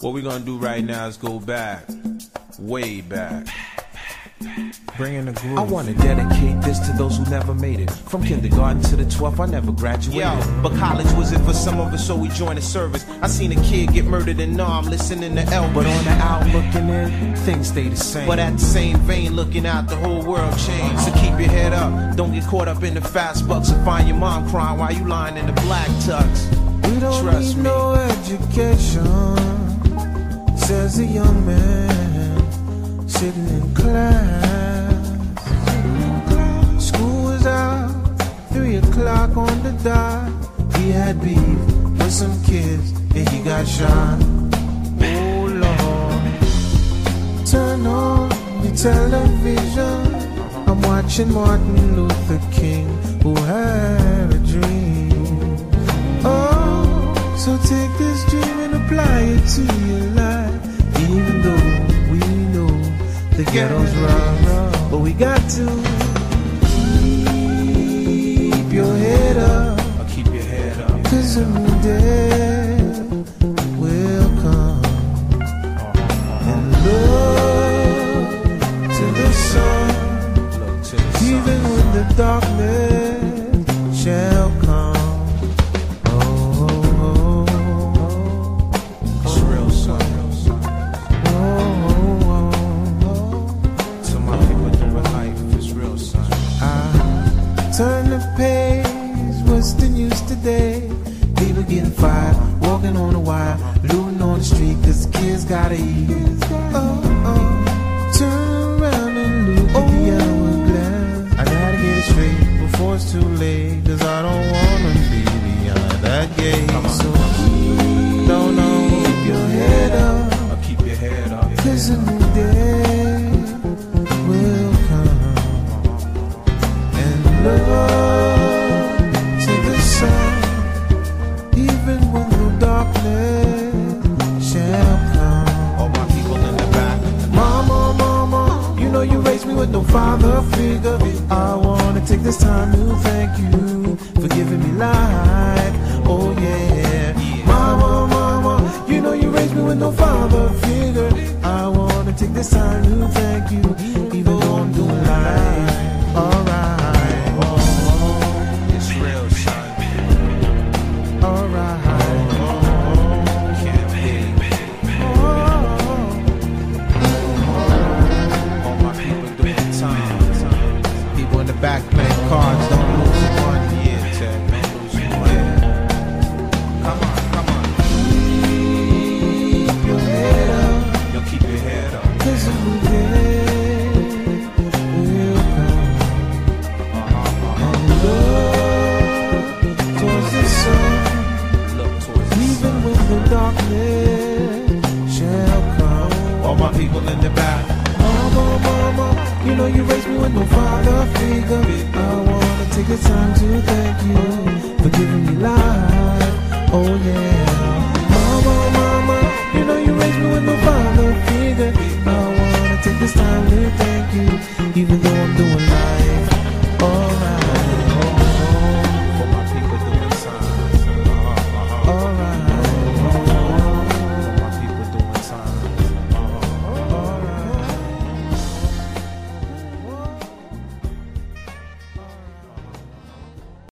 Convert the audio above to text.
What we're gonna do right now is go back, way back. Bringing the groove. I wanna dedicate this to those who never made it. From kindergarten to the 12th, I never graduated. Yo, but college was it for some of us, so we joined the service. I seen a kid get murdered and now I'm listening to Elvis. But on the out looking in, things stay the same. But at the same vein, looking out, the whole world changed. So keep your head up, don't get caught up in the fast bucks and find your mom crying while you lying in the black tux. We don't Trust need me. no education, says a young man sitting in class. School was out, three o'clock on the dot. He had beef with some kids, and he got shot. Oh Lord, turn on the television. I'm watching Martin Luther King, who had a dream. So take this dream and apply it to your life. Even though we know the ghetto's rough, but we got to keep your head up. I'll keep your head up. Cause a new People getting fired, walking on the wire, looting on the street, cause the kids gotta eat. Oh, oh. Turn around and look at the hourglass. I gotta get it straight before it's too late, cause I don't wanna be behind that gate. So with no father figure. I wanna take this time to thank you for giving me life. Oh yeah. Mama, mama, you know you raised me with no father figure. I wanna take this time to thank you, even though I'm doing life. Alright, people in the back. Mama, mama, you know you raised me with no father figure. I wanna take the time to thank you for giving me life. Oh yeah. Mama, mama, you know you raised me with no father figure. I wanna take this time to thank you, even though.